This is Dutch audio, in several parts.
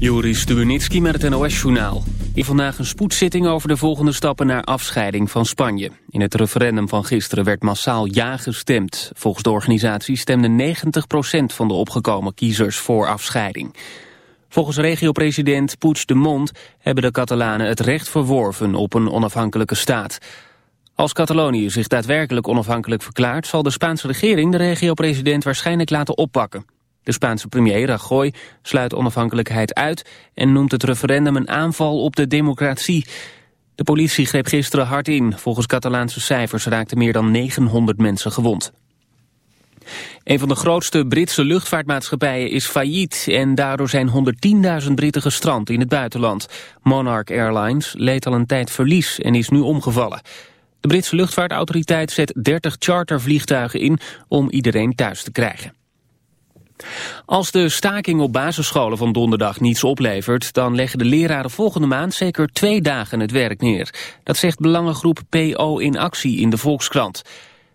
Joris Stubenitski met het NOS-journaal. In vandaag een spoedzitting over de volgende stappen naar afscheiding van Spanje. In het referendum van gisteren werd massaal ja gestemd. Volgens de organisatie stemde 90% van de opgekomen kiezers voor afscheiding. Volgens regio-president Puigdemont hebben de Catalanen het recht verworven op een onafhankelijke staat. Als Catalonië zich daadwerkelijk onafhankelijk verklaart... zal de Spaanse regering de regio-president waarschijnlijk laten oppakken. De Spaanse premier Rajoy sluit onafhankelijkheid uit... en noemt het referendum een aanval op de democratie. De politie greep gisteren hard in. Volgens Catalaanse cijfers raakten meer dan 900 mensen gewond. Een van de grootste Britse luchtvaartmaatschappijen is failliet... en daardoor zijn 110.000 Britten gestrand in het buitenland. Monarch Airlines leed al een tijd verlies en is nu omgevallen. De Britse luchtvaartautoriteit zet 30 chartervliegtuigen in... om iedereen thuis te krijgen. Als de staking op basisscholen van donderdag niets oplevert... dan leggen de leraren volgende maand zeker twee dagen het werk neer. Dat zegt belangengroep PO in actie in de Volkskrant.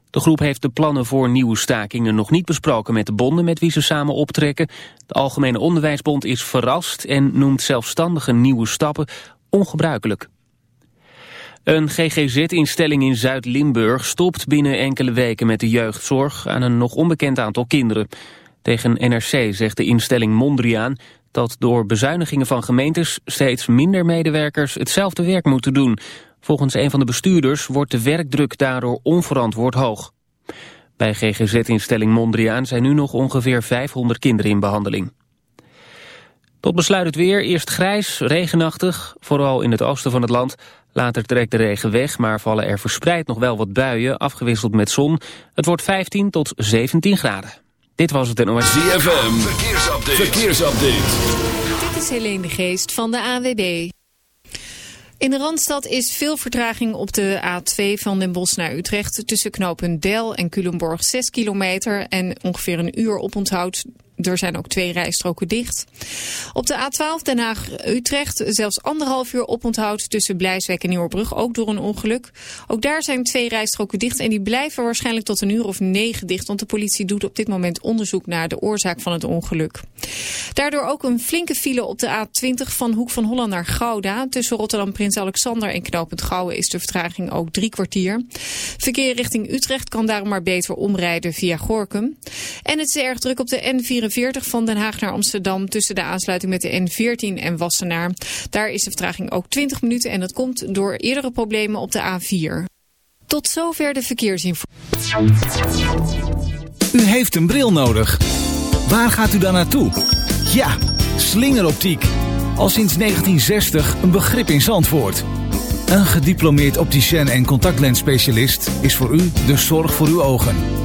De groep heeft de plannen voor nieuwe stakingen nog niet besproken met de bonden met wie ze samen optrekken. De Algemene Onderwijsbond is verrast en noemt zelfstandige nieuwe stappen ongebruikelijk. Een GGZ-instelling in Zuid-Limburg stopt binnen enkele weken met de jeugdzorg aan een nog onbekend aantal kinderen. Tegen NRC zegt de instelling Mondriaan dat door bezuinigingen van gemeentes steeds minder medewerkers hetzelfde werk moeten doen. Volgens een van de bestuurders wordt de werkdruk daardoor onverantwoord hoog. Bij GGZ-instelling Mondriaan zijn nu nog ongeveer 500 kinderen in behandeling. Tot besluit het weer, eerst grijs, regenachtig, vooral in het oosten van het land. Later trekt de regen weg, maar vallen er verspreid nog wel wat buien, afgewisseld met zon. Het wordt 15 tot 17 graden. Dit was het NOS. ZFM, verkeersupdate. verkeersupdate. Dit is Helene de Geest van de AWB. In de Randstad is veel vertraging op de A2 van Den Bosch naar Utrecht. Tussen knopen Del en Culemborg 6 kilometer en ongeveer een uur oponthoud er zijn ook twee rijstroken dicht. Op de A12 Den Haag-Utrecht zelfs anderhalf uur oponthoud tussen Blijswijk en Nieuwerbrug. Ook door een ongeluk. Ook daar zijn twee rijstroken dicht en die blijven waarschijnlijk tot een uur of negen dicht. Want de politie doet op dit moment onderzoek naar de oorzaak van het ongeluk. Daardoor ook een flinke file op de A20 van Hoek van Holland naar Gouda. Tussen Rotterdam Prins Alexander en knooppunt Gouwen is de vertraging ook drie kwartier. Verkeer richting Utrecht kan daarom maar beter omrijden via Gorkum. En het is erg druk op de N4 van Den Haag naar Amsterdam tussen de aansluiting met de N14 en Wassenaar. Daar is de vertraging ook 20 minuten en dat komt door eerdere problemen op de A4. Tot zover de verkeersinformatie. U heeft een bril nodig. Waar gaat u dan naartoe? Ja, slingeroptiek. Al sinds 1960 een begrip in Zandvoort. Een gediplomeerd opticien en contactlensspecialist is voor u de zorg voor uw ogen.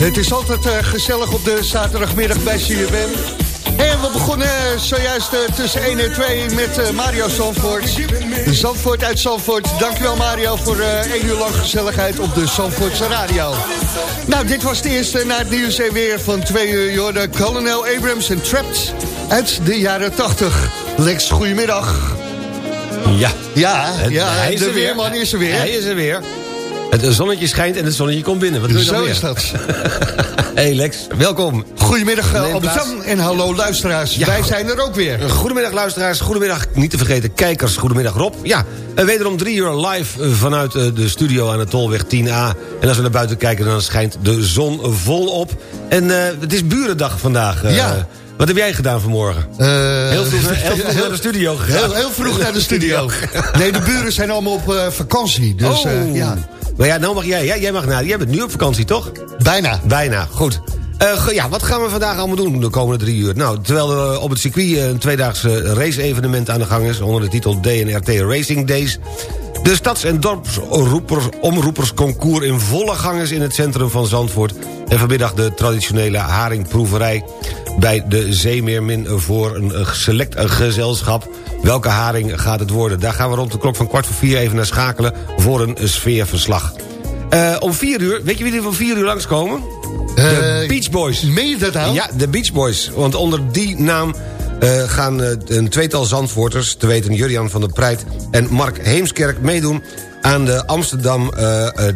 Het is altijd eh, gezellig op de zaterdagmiddag bij CFM. En we begonnen eh, zojuist eh, tussen 1 en 2 met Mario Zandvoort. Zandvoort uit Zandvoort. Dankjewel Mario voor uh, 1 uur lang gezelligheid op de Zandvoortse radio. Nou, dit was de eerste na het nieuws en weer van 2 uur. Jorden Colonel Abrams en Trapped uit de jaren 80. Lex, goedemiddag. Ja. Ja, ja, hij is er weer. man. is weer. Hij is er weer. Het zonnetje schijnt en het zonnetje komt binnen. Wat doe Zo is dat. hey Lex, welkom. Goedemiddag eh, op Albert-Jan en hallo luisteraars. Wij zijn er ook weer. Eh, goedemiddag luisteraars, goedemiddag niet te vergeten kijkers. Goedemiddag Rob. Ja, eh, wederom drie uur live vanuit de studio aan de Tolweg 10A. En als we naar buiten kijken dan schijnt de zon volop. En het is burendag vandaag. Ja. Wat heb jij gedaan vanmorgen? Uh, heel vroeg, naar, de studio gegaan. Heel, heel vroeg naar de studio. nee, de buren zijn allemaal op uh, vakantie. Dus, eh, oh. ja. Maar ja, nou mag jij. Ja, jij mag naar. Jij bent nu op vakantie, toch? Bijna. Bijna, goed. Eh, ja, wat gaan we vandaag allemaal doen de komende drie uur? Nou, terwijl er op het circuit eh, een tweedaagse race-evenement aan de gang is... onder de titel DNRT Racing Days... De stads- en dorpsomroepersconcours in volle gang is in het centrum van Zandvoort... en vanmiddag de traditionele haringproeverij bij de Zeemeermin... voor een eh, select gezelschap. Welke haring gaat het worden? Daar gaan we rond de klok van kwart voor vier even naar schakelen... voor een sfeerverslag. Eh, om vier uur, weet je wie er van vier uur langskomen? De Eh, Beach Boys. Meen je dat nou? Ja, de Beach Boys. Want onder die naam eh, gaan een tweetal Zandvoorters... te weten Jurian van der Preit en Mark Heemskerk meedoen... aan de Amsterdam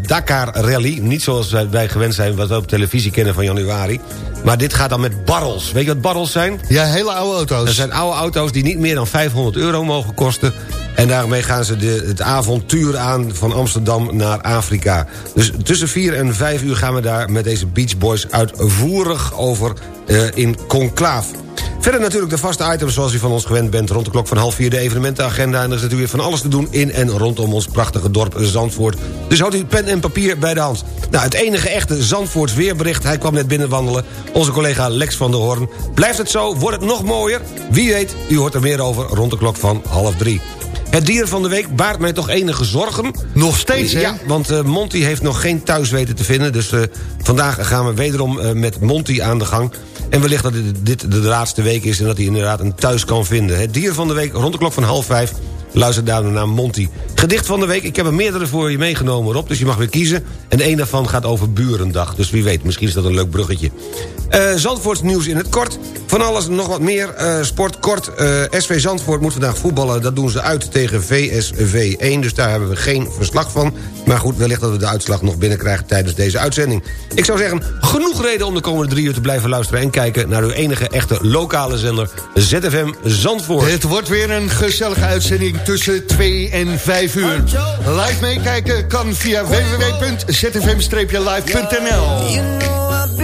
Dakar Rally. Niet zoals wij- wij gewend zijn, wat we op televisie kennen van januari. Maar dit gaat dan met barrels. Weet je wat barrels zijn? Ja, hele oude auto's. Dat zijn oude auto's die niet meer dan 500 euro mogen kosten. En daarmee gaan ze de, het avontuur aan van Amsterdam naar Afrika. Dus tussen 4 en 5 uur gaan we daar met deze Beach Boys uitvoerig over in conclaaf. Verder natuurlijk de vaste items zoals u van ons gewend bent... rond de klok van half vier de evenementenagenda... en er is natuurlijk van alles te doen in en rondom ons prachtige dorp Zandvoort. Dus houdt u pen en papier bij de hand. Nou, het enige echte Zandvoorts weerbericht... hij kwam net binnenwandelen, onze collega Lex van der Hoorn. Blijft het zo? Wordt het nog mooier? Wie weet, u hoort er meer over rond de klok van half drie. Het dier van de week baart mij toch enige zorgen. Nog steeds, hè? Ja, want eh, Monty heeft nog geen thuis weten te vinden. Dus eh, vandaag gaan we wederom eh, met Monty aan de gang. En wellicht dat dit, de laatste week is... en dat hij inderdaad een thuis kan vinden. Het dier van de week rond de klok van half vijf... Luister daarna naar Monty. Gedicht van de week, ik heb er meerdere voor je meegenomen, Rob. Dus je mag weer kiezen. En een daarvan gaat over Burendag. Dus wie weet, misschien is dat een leuk bruggetje. Eh Zandvoorts nieuws in het kort. Van alles nog wat meer. eh, sport kort. Eh, SV Zandvoort moet vandaag voetballen. Dat doen ze uit tegen VSV 1. Dus daar hebben we geen verslag van. Maar goed, wellicht dat we de uitslag nog binnenkrijgen tijdens deze uitzending. Ik zou zeggen, genoeg reden om de komende drie uur te blijven luisteren... en kijken naar uw enige echte lokale zender ZFM Zandvoort. Het wordt weer een gezellige uitzending tussen 2 en 5 uur. Live meekijken kan via www.zfm-live.nl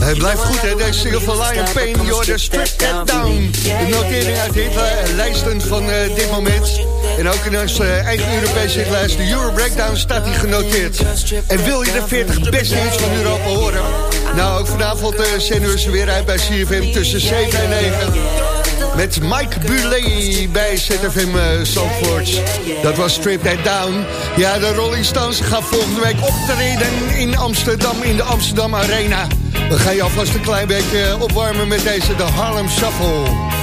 Hij blijft goed, hè? Deze single van Lion You're the Strip That Down. De notering uit de hitlijsten van eh, dit moment. En ook in onze uh, eigen Europese hitlijst, de Euro Breakdown, staat hij genoteerd. En wil je de 40 beste hits van Europa horen? Nou, ook vanavond uh, zenden ze weer uit bij CFM tussen 7 en 9. Met Mike Bulet bij ZFM uh, Zandvoort. Dat was Strip That Down. Ja, de Rolling Stones gaan volgende week optreden in Amsterdam, in de Amsterdam Arena. We gaan je alvast een klein beetje opwarmen met deze, de Harlem Shuffle.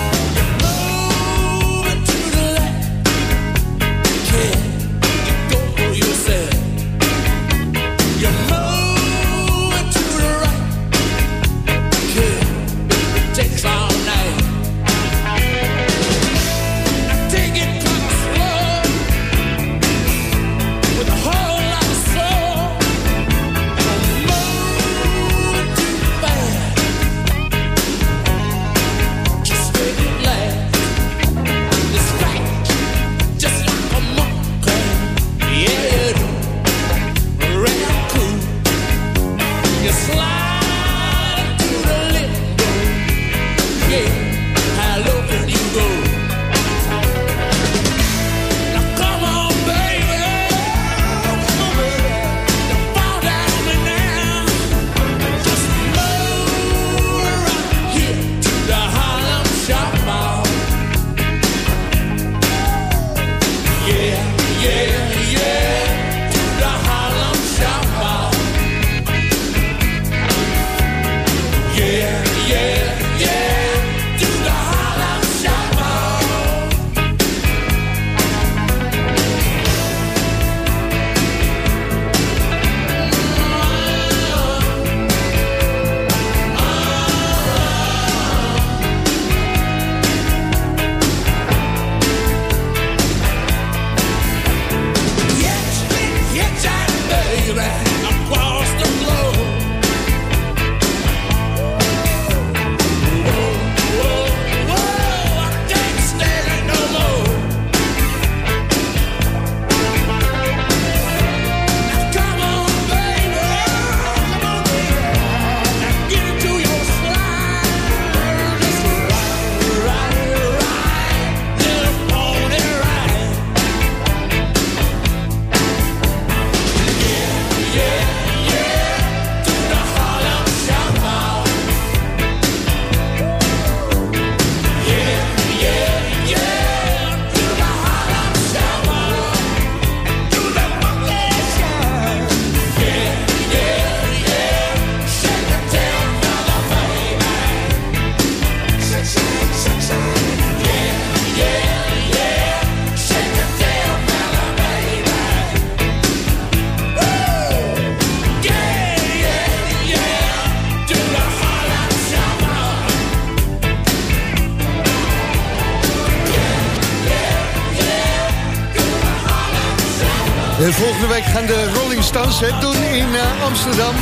Het doen in uh, Amsterdam.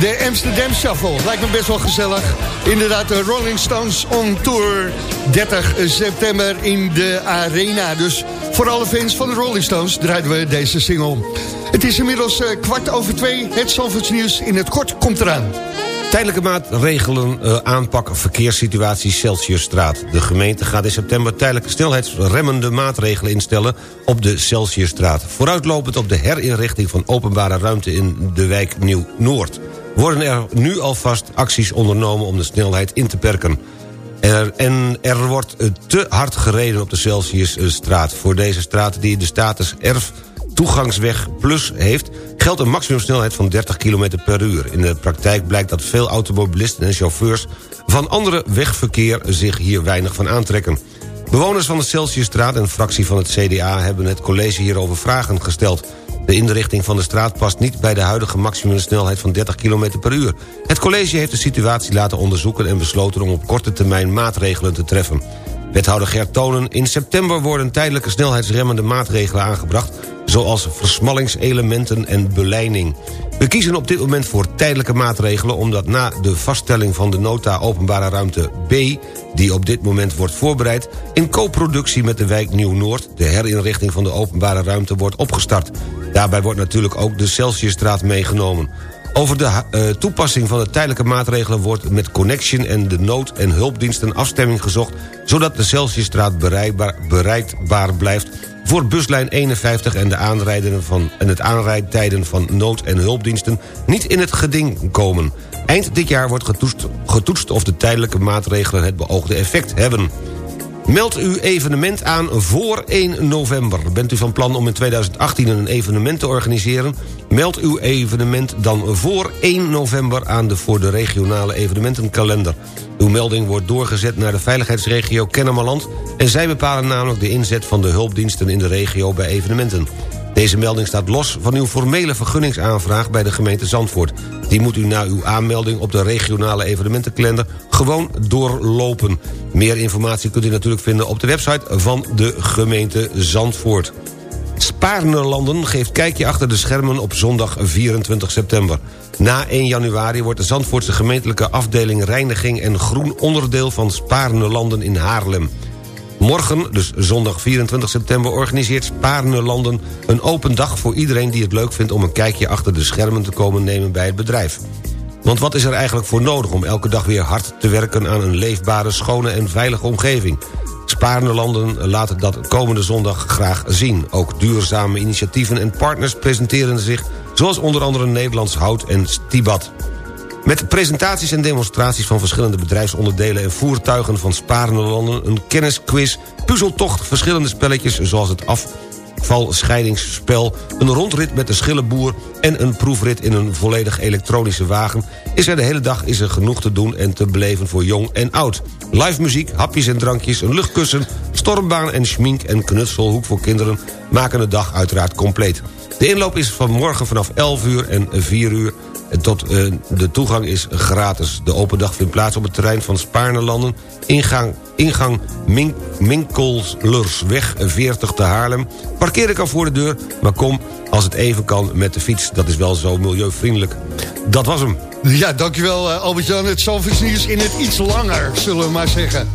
De Amsterdam Shuffle. Lijkt me best wel gezellig. Inderdaad, de Rolling Stones on tour. 30 september in de Arena. Dus voor alle fans van de Rolling Stones draaien we deze single. Het is inmiddels uh, kwart over twee. Het Zandvoorts in het kort komt eraan. Tijdelijke maatregelen uh, aanpak verkeerssituatie Celsiusstraat. De gemeente gaat in september tijdelijke snelheidsremmende maatregelen instellen op de Celsiusstraat. Vooruitlopend op de herinrichting van openbare ruimte in de wijk Nieuw-Noord. Worden er nu alvast acties ondernomen om de snelheid in te perken. Er, en er wordt te hard gereden op de Celsiusstraat. Voor deze straat die de status erf toegangsweg plus heeft... geldt een maximumsnelheid van 30 km per uur. In de praktijk blijkt dat veel automobilisten en chauffeurs... van andere wegverkeer zich hier weinig van aantrekken. Bewoners van de Celsiusstraat en fractie van het CDA... hebben het college hierover vragen gesteld. De inrichting van de straat past niet bij de huidige maximumsnelheid van 30 km per uur. Het college heeft de situatie laten onderzoeken... en besloten om op korte termijn maatregelen te treffen. Wethouder Gert Tonen, in september worden tijdelijke snelheidsremmende maatregelen aangebracht zoals versmallingselementen en beleiding. We kiezen op dit moment voor tijdelijke maatregelen... omdat na de vaststelling van de nota openbare ruimte B... die op dit moment wordt voorbereid... in co-productie met de wijk Nieuw-Noord... de herinrichting van de openbare ruimte wordt opgestart. Daarbij wordt natuurlijk ook de Celsiusstraat meegenomen. Over de eh, toepassing van de tijdelijke maatregelen... wordt met Connection en de nood- en hulpdiensten afstemming gezocht... zodat de Celsiusstraat bereikbaar, bereikbaar blijft voor buslijn 51 en, de aanrijden van, en het aanrijdtijden van nood- en hulpdiensten niet in het geding komen. Eind dit jaar wordt getoetst of de tijdelijke maatregelen het beoogde effect hebben. Meld uw evenement aan voor 1 november. Bent u van plan om in 2018 een evenement te organiseren? Meld uw evenement dan voor 1 november aan de voor de regionale evenementenkalender. Uw melding wordt doorgezet naar de veiligheidsregio Kennemerland... en zij bepalen namelijk de inzet van de hulpdiensten in de regio bij evenementen. Deze melding staat los van uw formele vergunningsaanvraag bij de gemeente Zandvoort. Die moet u na uw aanmelding op de regionale evenementenkalender gewoon doorlopen. Meer informatie kunt u natuurlijk vinden op de website van de gemeente Zandvoort. Spaarnerlanden geeft kijkje achter de schermen op zondag 24 september. Na 1 januari wordt de Zandvoortse gemeentelijke afdeling Reiniging en Groen onderdeel van Spaarnerlanden in Haarlem. Morgen, dus zondag 24 september, organiseert Spaarnerlanden een open dag voor iedereen die het leuk vindt om een kijkje achter de schermen te komen nemen bij het bedrijf. Want wat is er eigenlijk voor nodig om elke dag weer hard te werken aan een leefbare, schone en veilige omgeving? Spaarnerlanden laten dat komende zondag graag zien. Ook duurzame initiatieven en partners presenteren zich... zoals onder andere Nederlands Hout en Stibat. Met presentaties en demonstraties van verschillende bedrijfsonderdelen... en voertuigen van Spaarnerlanden, een kennisquiz, puzzeltocht... verschillende spelletjes zoals het afvalscheidingsspel... een rondrit met de schillenboer en een proefrit in een volledig elektronische wagen... is er de hele dag is er genoeg te doen en te beleven voor jong en oud. Live muziek, hapjes en drankjes, een luchtkussen... stormbaan en schmink en knutselhoek voor kinderen... maken de dag uiteraard compleet. De inloop is van morgen vanaf 11 uur en 4 uur... Tot eh, de toegang is gratis. De open dag vindt plaats op het terrein van Spaarnerlanden... ingang, ingang Mink, Minkelslersweg 40 te Haarlem. Parkeer ik al voor de deur, maar kom als het even kan met de fiets. Dat is wel zo milieuvriendelijk. Dat was hem. Ja, dankjewel uh, Albert-Jan. Het Zalvers nieuws in het iets langer, zullen we maar zeggen.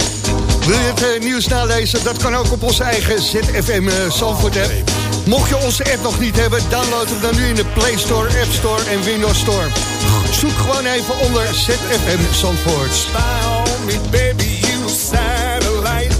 Wil je het nieuws nalezen? Dat kan ook op onze eigen ZFM Zandvoort app. Mocht je onze app nog niet hebben, download hem dan nu in de Play Store, App Store en Windows Store. Zoek gewoon even onder ZFM Zandvoort. Baby, you satellite.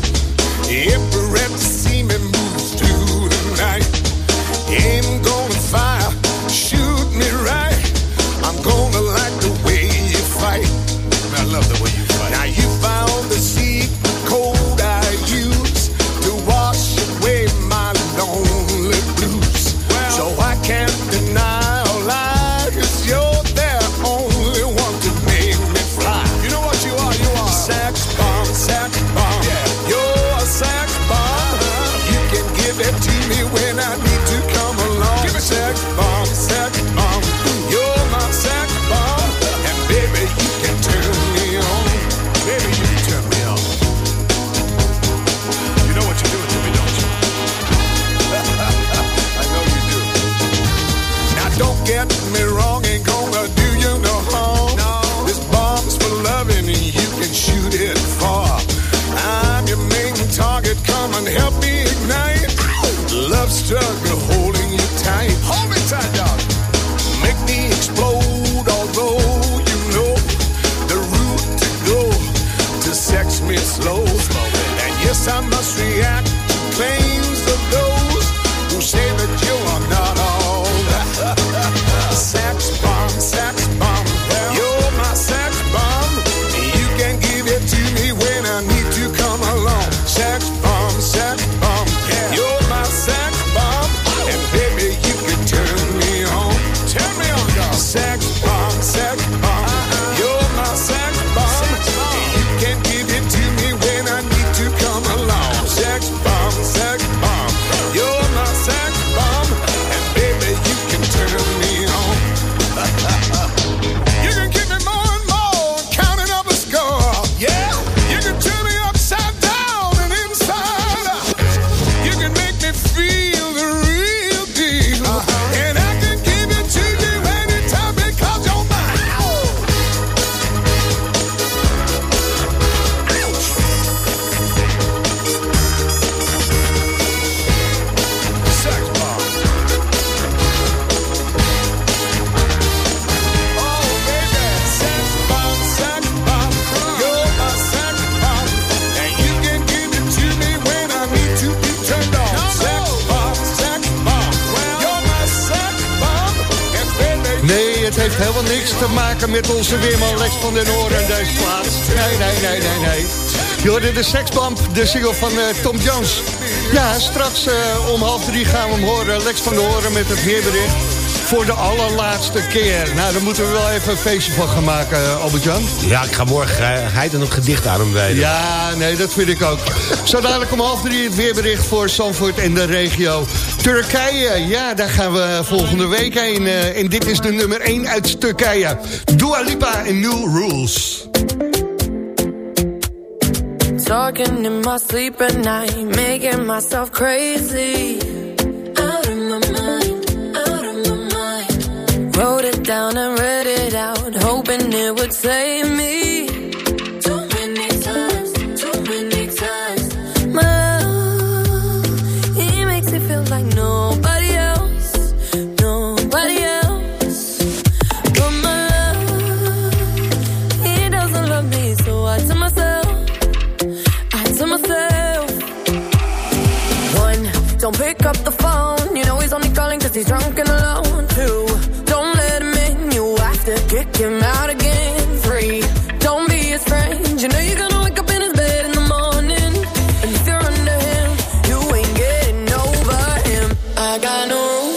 Maken met onze weerman Lex van den Oren deze plaats. Nee, nee, nee, nee, nee. Je hoorde de seksbump, de single van uh, Tom Jones. Ja, straks uh, om half drie gaan we hem horen. Lex van den Oren met het weerbericht voor de allerlaatste keer. Nou, daar moeten we wel even een feestje van gaan maken, uh, Albert-Jan. Ja, ik ga morgen geheid en een gedicht aan hem wijden. Ja, nee, dat vind ik ook. Zo dadelijk om half drie het weerbericht voor Zandvoort en de regio. Turkije, ja, daar gaan we volgende week heen. Uh, en dit is de nummer 1 uit Turkije. Dua Lipa en New Rules. Talking in my sleep at night, making myself crazy. Out of my mind, out of my mind. Wrote it down and read it out, hoping it would save me.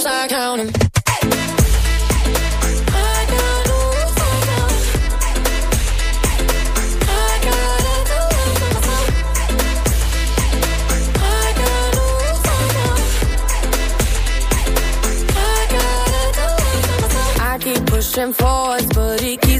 I keep pushing forwards, but he keeps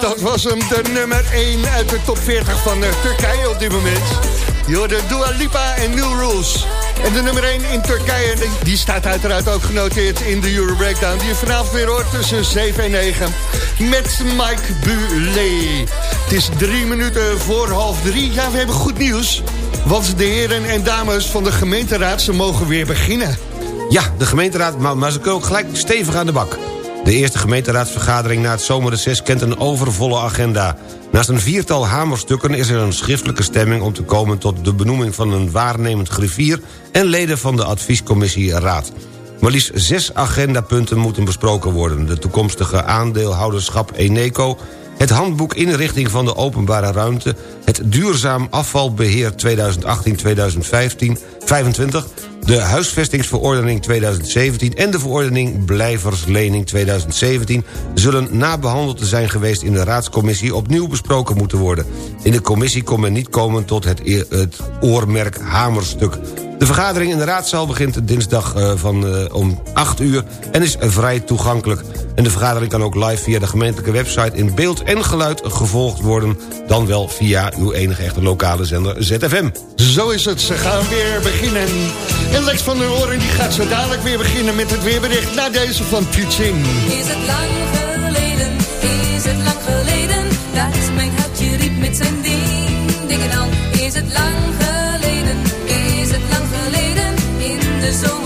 dat was hem, de nummer 1 uit de top 40 van eh, Turkije op dit moment. Je hoorde Dua Lipa en New Rules. En de nummer 1 in Turkije, die, die staat uiteraard ook genoteerd in de Euro Breakdown. Die je vanavond weer hoort tussen 7 en 9 met Mike Buley. Het is drie minuten voor half drie. Ja, we hebben goed nieuws. Want de heren en dames van de gemeenteraad, ze mogen weer beginnen. Ja, de gemeenteraad, maar, maar ze kunnen ook gelijk stevig aan de bak. De eerste gemeenteraadsvergadering na het zomerreces kent een overvolle agenda. Naast een viertal hamerstukken is er een schriftelijke stemming... om te komen tot de benoeming van een waarnemend griffier... en leden van de adviescommissie Raad. Maar liefst zes agendapunten moeten besproken worden. De toekomstige aandeelhouderschap Eneco... het handboek inrichting van de openbare ruimte... het duurzaam afvalbeheer 2018-2025... 25, de huisvestingsverordening 2017 en de verordening blijverslening 2017... zullen na behandeld te zijn geweest in de raadscommissie opnieuw besproken moeten worden. In de commissie kon men niet komen tot het, het oormerk hamerstuk. De vergadering in de raadzaal begint dinsdag eh, van, eh, om 8 uur en is vrij toegankelijk. En de vergadering kan ook live via de gemeentelijke website in beeld en geluid gevolgd worden... dan wel via uw enige echte lokale zender ZFM. Zo is het, ze gaan weer beginnen. En Lex van der Hoorn die gaat zo dadelijk weer beginnen met het weerbericht... na deze van Teaching. Is het lang geleden, is het lang geleden Dat mijn hartje riep met zijn ding, dingen dan Is het lang geleden, is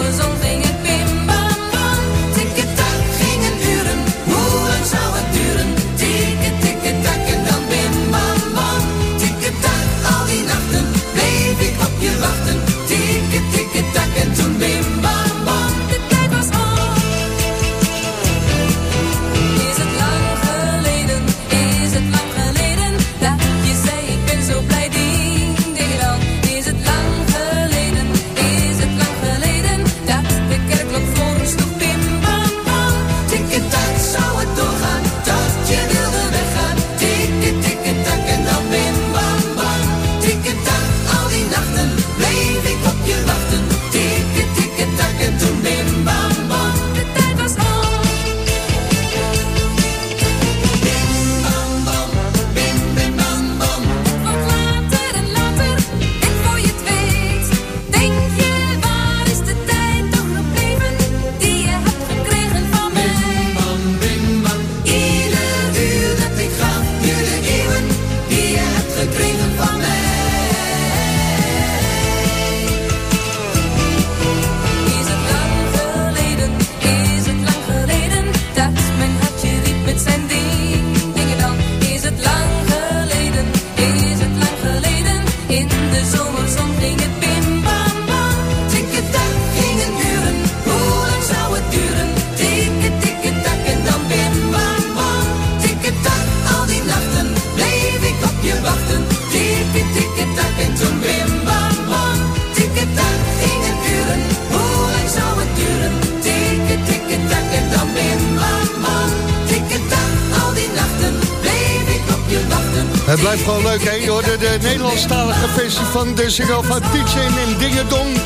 van de single van Tietjen en Dingedong.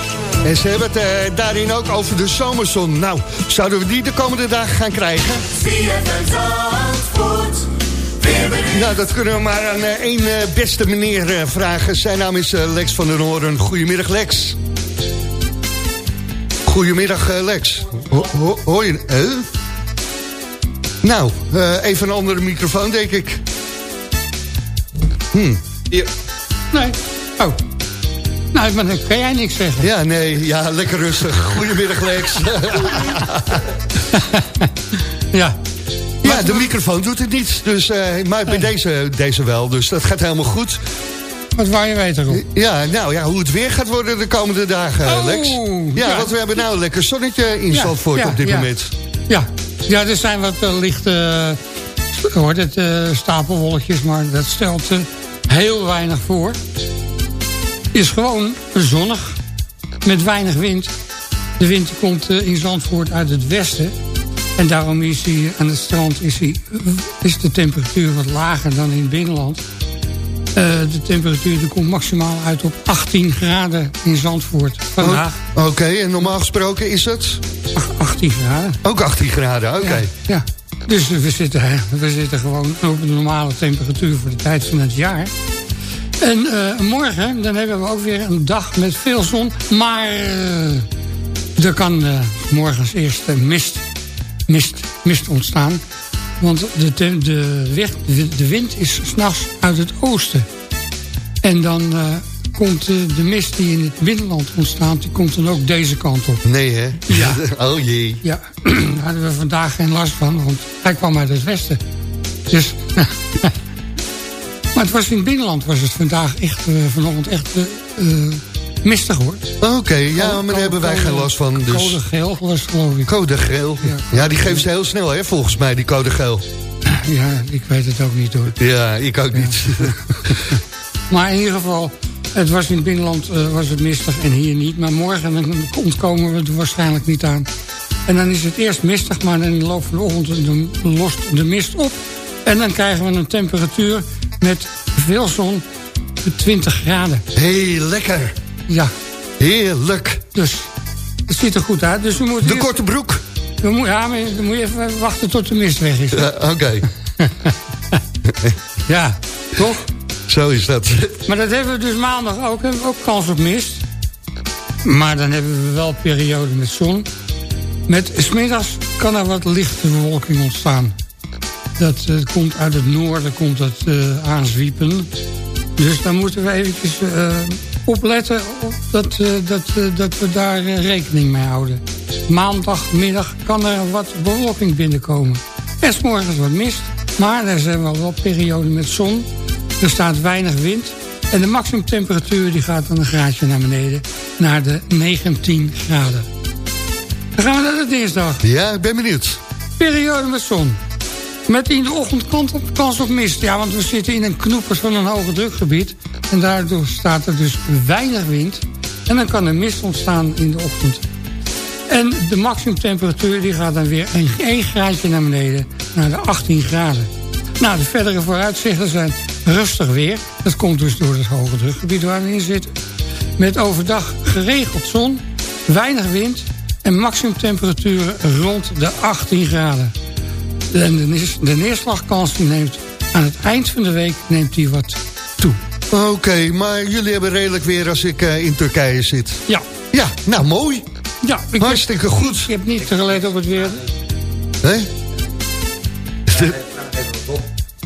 En ze hebben het eh, daarin ook over de zomerzon. Nou, zouden we die de komende dagen gaan krijgen? Nou, dat kunnen we maar aan eh, één eh, beste meneer vragen. Zijn naam is Lex van den Hoorn. Goedemiddag, Lex. Goedemiddag, Lex. Ho ho hoor je... eh? Nou, eh, even een andere microfoon, denk ik. Hm. Nee. Oh. Nou, maar dan kan jij niks zeggen. Ja, nee, ja, lekker rustig. Goedemiddag, Lex. ja. Ja, de microfoon doet het niet. Dus, eh, maar bij deze, deze wel, dus dat gaat helemaal goed. Wat wou je weten, Rob? Ja, nou ja, hoe het weer gaat worden de komende dagen, Oh, Lex. Ja, ja. want we hebben nou een lekker zonnetje in Ja, Zandvoort ja, op dit moment. Ja. ja, er zijn wat eh, lichte uh, hoort het, eh, stapelwolkjes, maar dat stelt eh, heel weinig voor. Is gewoon zonnig, met weinig wind. De wind komt eh, in Zandvoort uit het westen. En daarom is hij aan het strand is, hij, is de temperatuur wat lager dan in het binnenland. Eh, de temperatuur die komt maximaal uit op 18 graden in Zandvoort vandaag. Oh, Oké, en normaal gesproken is het? 18 graden. Ook 18 graden, oké. Ja, ja. Dus we zitten, we zitten gewoon op de normale temperatuur voor de tijd van het jaar. En eh, morgen, dan hebben we ook weer een dag met veel zon. Maar eh, er kan eh, morgens eerst mist, mist, mist ontstaan. Want de, de, weg, de, wind is s'nachts uit het oosten. En dan komt de mist die in het binnenland ontstaat... die komt dan ook deze kant op. Nee, hè? Ja. oh jee. Ja, daar hadden we vandaag geen last van, want hij kwam uit het westen. Dus, het was in het binnenland was het vandaag echt, eh, vanochtend echt eh, eh, mistig hoor. Oké, ja, maar daar hebben wij geen last van. Dus. Code geel was het, geloof ik. Code geel. Ja, die geeft ze heel snel, hè, volgens mij, die code geel. Ja, ik weet het ook niet hoor. Ja, ik ook niet. Maar in ieder geval, het was in het binnenland was het mistig en hier niet. Maar morgen dan ontkomen we er waarschijnlijk niet aan. En dan is het eerst mistig, maar in de loop van de ochtend dan lost de mist op. En dan krijgen we een temperatuur met veel zon, 20 graden. Hé, lekker. Ja. Heerlijk. Dus het ziet er goed uit. Dus we moeten De korte broek. we moet, ja, maar dan moet je even wachten tot de mist weg is. Oké, Ja, toch? zo is dat. Maar dat hebben we dus maandag ook. Hebben we ook kans op mist. Maar dan hebben we wel periode met zon. Met smiddags kan er wat lichte bewolking ontstaan. Dat eh, komt uit het noorden komt dat, eh, aanzwiepen. Dus dan moeten we eventjes eh, opletten op dat, dat, dat we daar rekening mee houden. Maandagmiddag kan er wat bewolking binnenkomen. Er is morgens wat mist, maar er zijn wel wat perioden met zon. Er staat weinig wind. En de maximumtemperatuur die gaat dan een graadje naar beneden. Naar de 19 graden. Dan gaan we naar de dinsdag. Ja, ik ben benieuwd. Periode met zon. Met in de ochtend kans op, mist. Ja, want we zitten in een knoepers van een hoge drukgebied. En daardoor staat er dus weinig wind. En dan kan er mist ontstaan in de ochtend. En de maximumtemperatuur die gaat dan weer een 1 graadje naar beneden. Naar de 18 graden. Nou, de verdere vooruitzichten zijn rustig weer. Dat komt dus door het hoge drukgebied waar we in zitten. Met overdag geregeld zon, weinig wind... en maximumtemperaturen rond de 18 graden. En de, neers- de neerslagkans die neemt aan het eind van de week neemt die wat toe. Oké, maar jullie hebben redelijk weer als ik eh, in Turkije zit. Ja. Ja, nou mooi. Ja, ik Hartstikke goed. Je hebt niet gelet op het weer. Hé?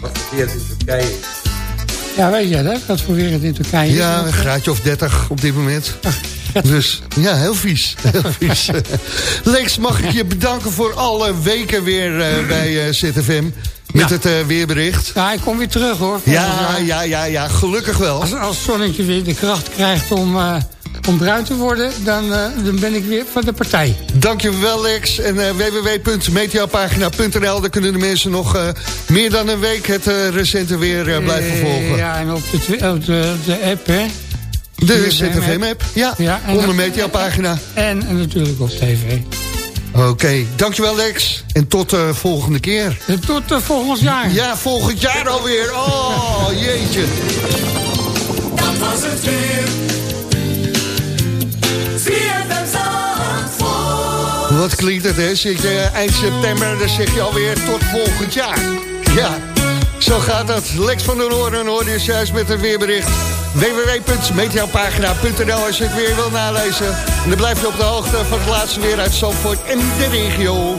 Wat voor weer het in Turkije is. Ja, weet jij dat? Wat voor weer het in Turkije is? Ja, een graadje of 30 op dit moment. Dus ja, heel vies. Heel vies. Lex, mag ik je bedanken voor alle weken weer eh, bij eh, ZFM. Met Ja. het eh, weerbericht. Ja, ik kom weer terug hoor. Ja, ja, ja, ja, gelukkig wel. Als, als het zonnetje weer de kracht krijgt om, eh, om bruin te worden... Dan, dan ben ik weer van de partij. Dankjewel Lex. En www.meteopagina.nl Daar kunnen de mensen nog eh, meer dan een week het recente weer blijven volgen. Ja, en op de, op de, de app, hè. De ZFM-app, ja, ja onder Meteopagina. En, en natuurlijk op tv. Oké, dankjewel Lex. En tot de volgende keer. En tot eh, volgend jaar. Ja, volgend jaar alweer. Oh, jeetje. Dat was het weer. Wat klinkt het, hè? Zit je eind september, dan zeg je alweer tot volgend jaar. Ja. Zo gaat dat. Lex van der Hoorn hoorde je juist met een weerbericht. www.meteopagina.nl als je het weer wil nalezen. En dan blijf je op de hoogte van het laatste weer uit Zandvoort en de regio.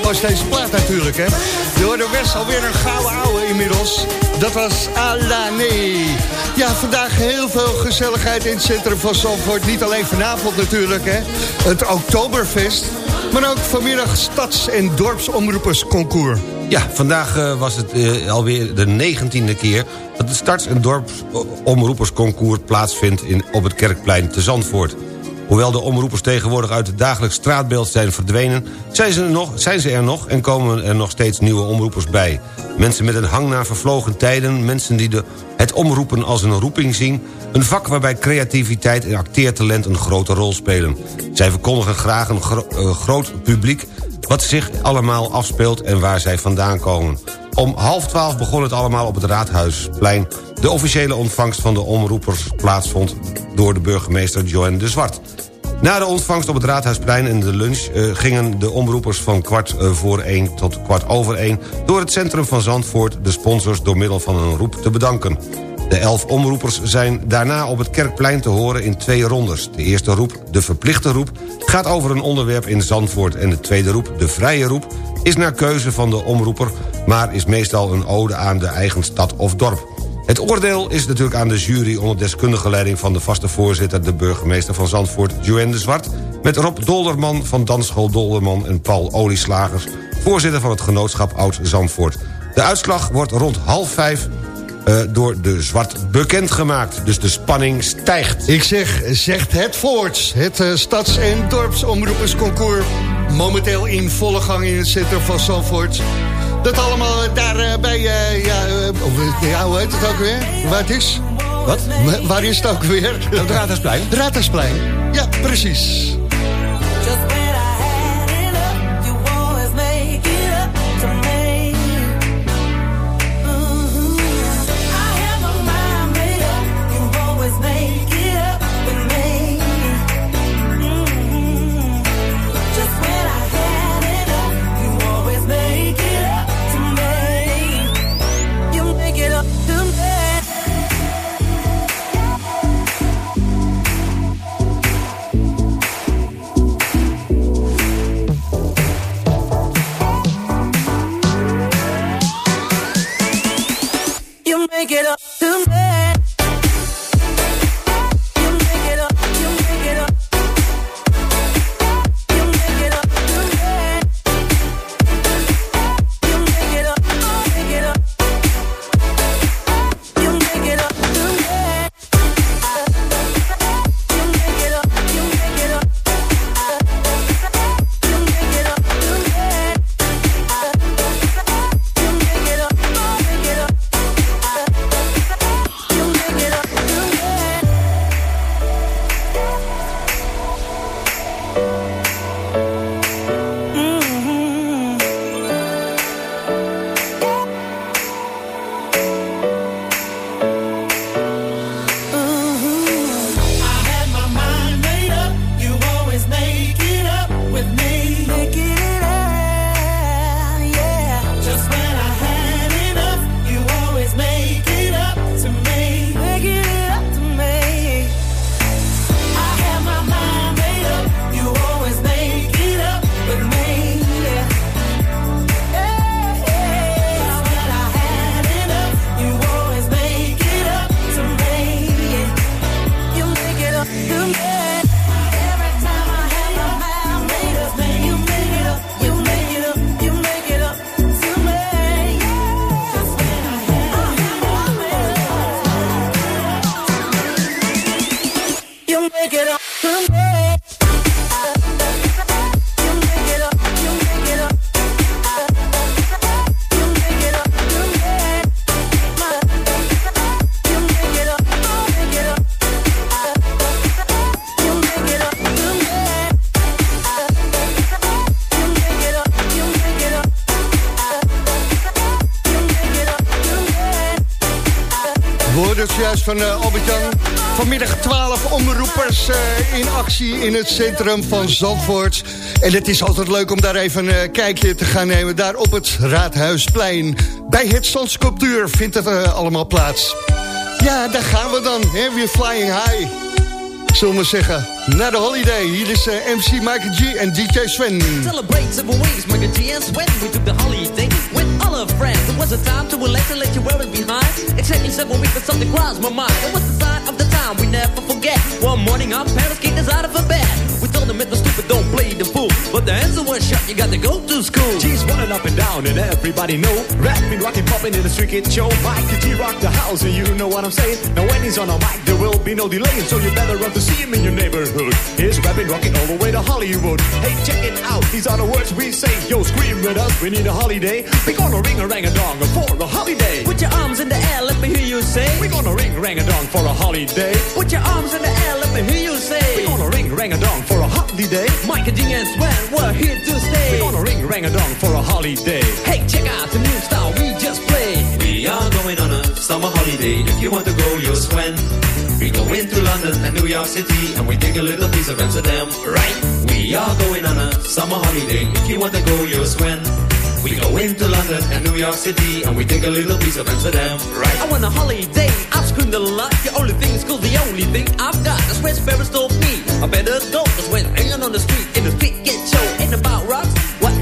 Pas deze plaat natuurlijk, hè. Je hoorde West alweer een gouden ouwe inmiddels. Dat was Alane. Ja, vandaag heel veel gezelligheid in het centrum van Zandvoort. Niet alleen vanavond natuurlijk, hè. Het Oktoberfest. Maar ook vanmiddag stads- en dorpsomroepersconcours. Ja, vandaag eh, was het eh, alweer de negentiende keer... dat het Starts- en Dorpsomroepersconcours plaatsvindt in, op het Kerkplein te Zandvoort. Hoewel de omroepers tegenwoordig uit het dagelijks straatbeeld zijn verdwenen... Zijn ze, er nog, zijn ze er nog en komen er nog steeds nieuwe omroepers bij. Mensen met een hang naar vervlogen tijden... mensen die de, het omroepen als een roeping zien... een vak waarbij creativiteit en acteertalent een grote rol spelen. Zij verkondigen graag een eh, groot publiek wat zich allemaal afspeelt en waar zij vandaan komen. Om half twaalf begon het allemaal op het Raadhuisplein. De officiële ontvangst van de omroepers plaatsvond door de burgemeester Joanne de Zwart. Na de ontvangst op het Raadhuisplein en de lunch... eh, gingen de omroepers van kwart eh, voor één tot kwart over één... door het centrum van Zandvoort de sponsors door middel van een roep te bedanken. De elf omroepers zijn daarna op het Kerkplein te horen in twee rondes. De eerste roep, de verplichte roep, gaat over een onderwerp in Zandvoort... en de tweede roep, de vrije roep, is naar keuze van de omroeper... maar is meestal een ode aan de eigen stad of dorp. Het oordeel is natuurlijk aan de jury onder deskundige leiding van de vaste voorzitter... de burgemeester van Zandvoort, Joanne de Zwart... met Rob Dolderman van Dansschool Dolderman en Paul Olieslagers... voorzitter van het genootschap Oud Zandvoort. De uitslag wordt rond half vijf eh, door de Zwart bekendgemaakt. Dus de spanning stijgt. Ik zeg, zegt het voort. Het eh, stads- en dorpsomroepersconcours. Momenteel in volle gang in het centrum van Zandvoort. Dat allemaal eh, daar bij, eh, ja, hoe heet het ook weer? Waar het is? Wat? Wa- Waar is het ook weer? Het Raadhuisplein. Het Raadhuisplein. Ja, precies. Van eh, Albert-Jan. Vanmiddag 12 omroepers eh, in actie in het centrum van Zandvoort. En het is altijd leuk om daar even een eh, kijkje te gaan nemen. Daar op het Raadhuisplein. Bij het Zandsculptuur vindt het allemaal plaats. Ja, daar gaan we dan. Hè? Weer flying high. Zullen we zeggen, naar de holiday. Hier is eh, MC Michael G en DJ Sven. Celebrate several ways, Michael G and Sven. We took the holiday with all our friends. It was a time to relax and let you wear it behind. Exactly several weeks, but something crossed my mind. It was the sign of the time we never forget. One morning, our parents kicked us out of a bed. We told them it was stupid, don't play the fool. But the answer was shut, you got to go to school. G's running up and down and everybody know Rapping, rocking, popping in the street kid show Mike G rock the house and you know what I'm saying Now when he's on a mic there will be no delay So you better run to see him in your neighborhood He's rapping, rocking all the way to Hollywood Hey check it out, these are the words we say Yo scream with us, we need a holiday We gonna ring a rang a dong for a holiday Put your arms in the air, let me hear you say. We gonna ring rang a dong for a holiday Put your arms in the air, let me hear you say. We gonna ring rang a dong for a holiday Mike and G and Sven, we're here to stay. We gonna ring rang a dong for a holiday Hey, check out the new style we just played. We are going on a summer holiday. If you want to go, you'll swim. We go into London and New York City, and we take a little piece of Amsterdam, right? We are going on a summer holiday. If you want to go, you'll swim. We go into London and New York City, and we take a little piece of Amsterdam, right? I want a holiday, I've screamed a lot. The only thing is cool, the only thing I've got. That's where Sparrows told me. I better go, cause when hanging on the street, in the street get show, ain't about rocks. What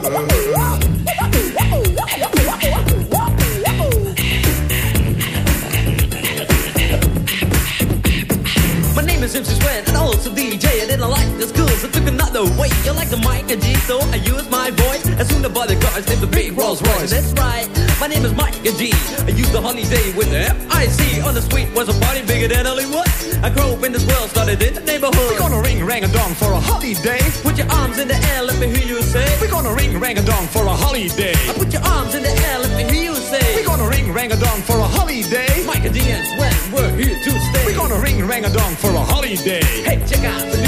My name is MC Sven and also DJ. Didn't like the school, so took another way. You like the mic and G, so I use my voice. As soon as buy the cars, named the big Rolls Royce. That's right, my name is Mike and G. I use the holiday with the F-I-C. On the street was a party bigger than Hollywood. I grew up in this world, started in the neighborhood. We're gonna ring rang a dong for a holiday. Put your arms in the air, let me hear you say. We're gonna ring rang a dong for a holiday. I put your arms in the air, let me hear you say. We're gonna ring rang a dong for a holiday. Mike and G and Sven, we're here to stay. We're gonna ring rang a dong for a holiday. Hey, check out the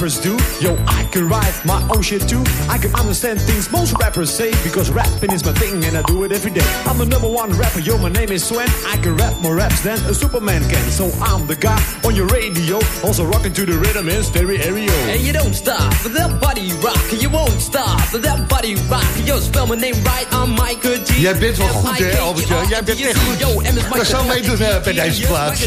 rappers do. Yo, I can write my own shit too. I can understand things most rappers say because rapping is my thing and I do it every day. I'm the number one rapper, yo, my name is Sven. I can rap more raps than a Superman can. So I'm the guy on your radio, also rocking to the rhythm in stereo. And you don't stop with that body rock. You won't stop with that body rock. Yo, spell my name right, I'm Michael G. Jij bent wel goed, hè, Albertje? Jij bent echt goed. Ik zou meedoen eh, bij deze plaats.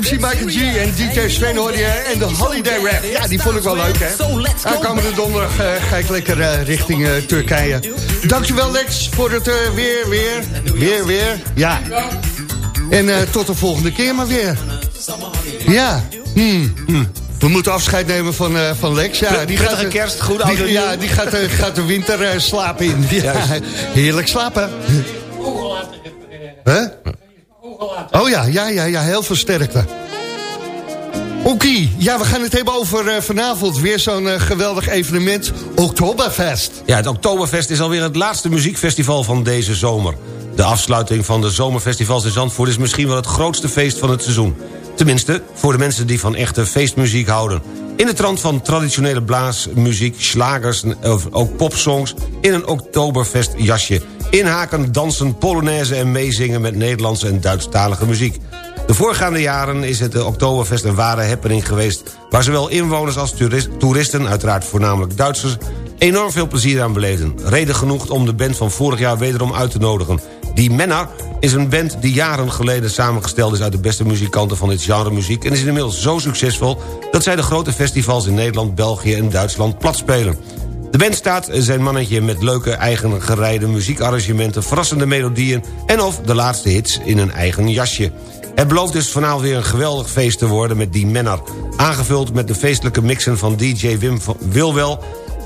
MC Michael G en DJ Sven hoor je. En de Holiday Rap. Ja, die vond ik wel leuk, hè? Aankomende donderdag eh, ga ik lekker eh, richting eh, Turkije. Dankjewel, Lex, voor het eh, weer, weer, weer, weer. Ja. En eh, tot de volgende keer maar weer. Ja. Hmm, hmm. We moeten afscheid nemen van, eh, van Lex. Ja, die gaat, kerst, goed die, oud en Ja, die gaat, gaat de winter eh, slapen in. Ja, heerlijk slapen. Huh? Oh ja, ja, ja, ja, heel veel sterkte. Oké, ja, we gaan het hebben over eh, vanavond. Weer zo'n eh, geweldig evenement, Oktoberfest. Ja, het Oktoberfest is alweer het laatste muziekfestival van deze zomer. De afsluiting van de zomerfestivals in Zandvoort is misschien wel het grootste feest van het seizoen. Tenminste, voor de mensen die van echte feestmuziek houden. In de trant van traditionele blaasmuziek, slagers ook popsongs... in een Oktoberfest jasje. Inhaken, dansen, polonaise en meezingen met Nederlandse en Duitsstalige muziek. De voorgaande jaren is het Oktoberfest een ware happening geweest... waar zowel inwoners als toeris- toeristen, uiteraard voornamelijk Duitsers... enorm veel plezier aan beleefden. Reden genoeg om de band van vorig jaar wederom uit te nodigen. Die Menna is een band die jaren geleden samengesteld is... uit de beste muzikanten van dit genre muziek... en is inmiddels zo succesvol dat zij de grote festivals in Nederland, België en Duitsland platspelen. De band staat zijn mannetje met leuke eigen gereide muziekarrangementen... verrassende melodieën en of de laatste hits in een eigen jasje. Het belooft dus vanavond weer een geweldig feest te worden met die Menner. Aangevuld met de feestelijke mixen van DJ Wim Wilwel...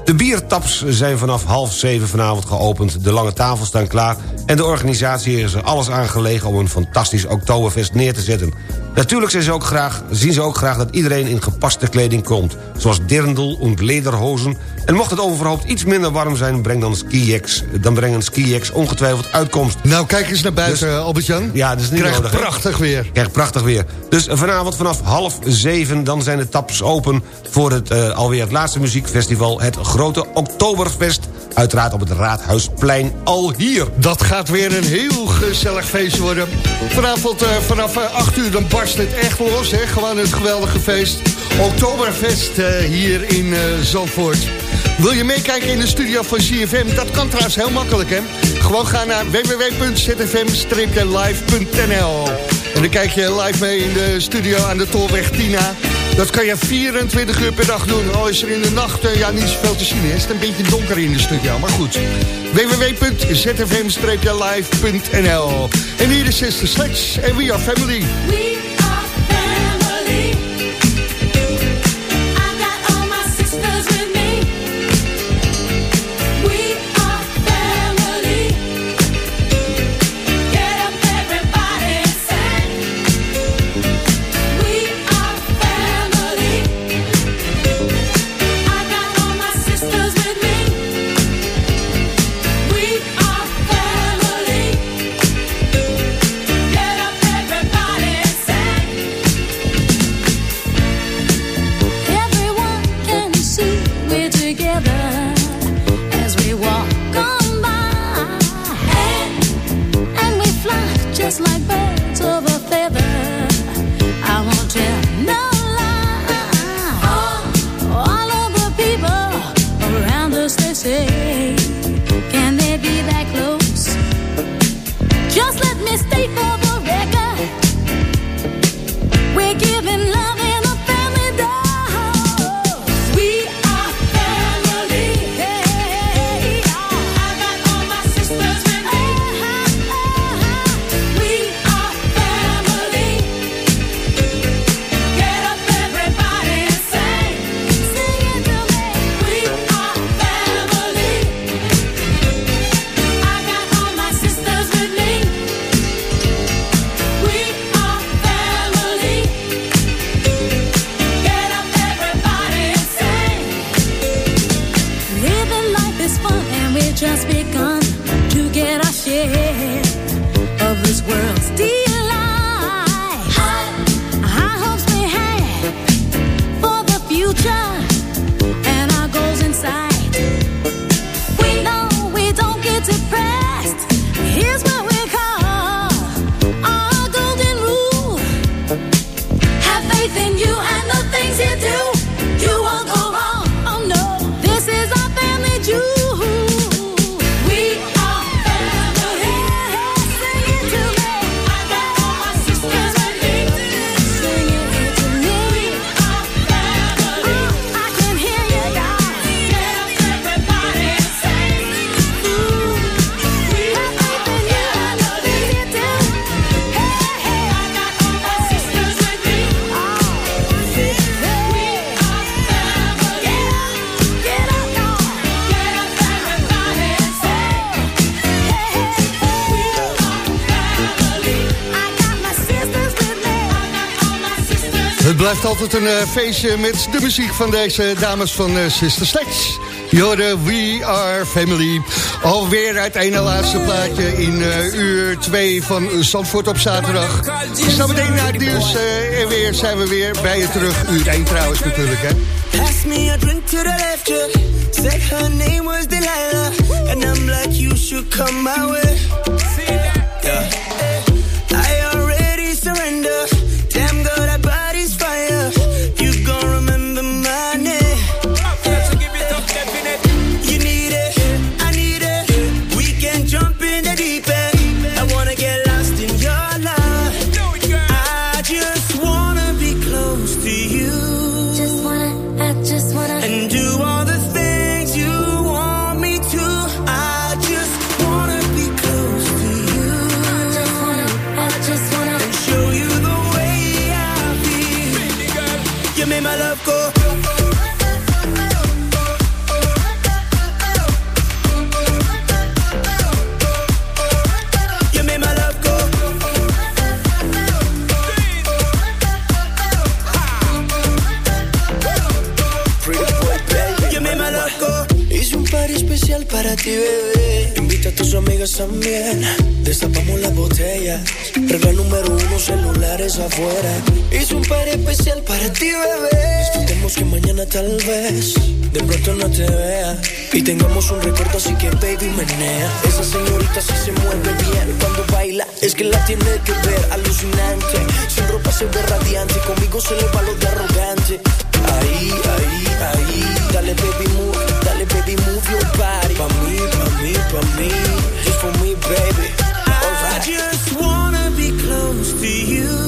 De biertaps zijn vanaf half zeven vanavond geopend. De lange tafels staan klaar en de organisatie is er alles aan gelegen... om een fantastisch Oktoberfest neer te zetten. Natuurlijk zijn ze ook graag, zien ze ook graag dat iedereen in gepaste kleding komt. Zoals dirndl en lederhozen. En mocht het overhoopt iets minder warm zijn... Breng dan, skijacks, dan brengen skijacks ongetwijfeld uitkomst. Nou, kijk eens naar buiten, Albert-Jan. Ja, dat is niet Krijg nodig. prachtig weer. Krijg prachtig weer. Dus vanavond vanaf half zeven... dan zijn de taps open voor het eh, alweer het laatste muziekfestival... het grote Oktoberfest. Uiteraard op het Raadhuisplein al hier. Dat gaat weer een heel gezellig feest worden. Vanavond eh, vanaf eh, 8 uur dan barst het echt los. Hè? Gewoon het geweldige feest. Oktoberfest hier in Zandvoort. Wil je meekijken in de studio van CFM? Dat kan trouwens heel makkelijk, hè? Gewoon ga naar www.zfm-live.nl En dan kijk je live mee in de studio aan de Tolweg Tina. Dat kan je 24 uur per dag doen. Al is er in de nacht eh, ja, niet zoveel te zien. Is het een beetje donker in de studio, maar goed. www.zfm-live.nl En hier is Sister Sledge en We Are Family. Blijft altijd een eh, feestje met de muziek van deze dames van eh, Sister Sledge. Jorden, We Are Family. Alweer het ene laatste plaatje in eh, uur 2 van Zandvoort op zaterdag. Zometeen na het nieuws en weer zijn we weer bij je terug. Uur 1 trouwens natuurlijk, hè. Pass me a drink to the left. Said her name was Delilah. And I'm like, you should come my way. Yeah. Tal vez de pronto no te vea. Y tengamos un recuerdo, así que baby menea. Esa señorita sí se mueve bien cuando baila. Es que la tiene que ver alucinante. Sin ropa se ve radiante. Conmigo se le va lo de arrogante. Ahí, ahí, ahí. Dale baby move, dale baby move your body. Pa' mí, pa' mí, pa' mí. Just for me, baby. I just wanna be close to you.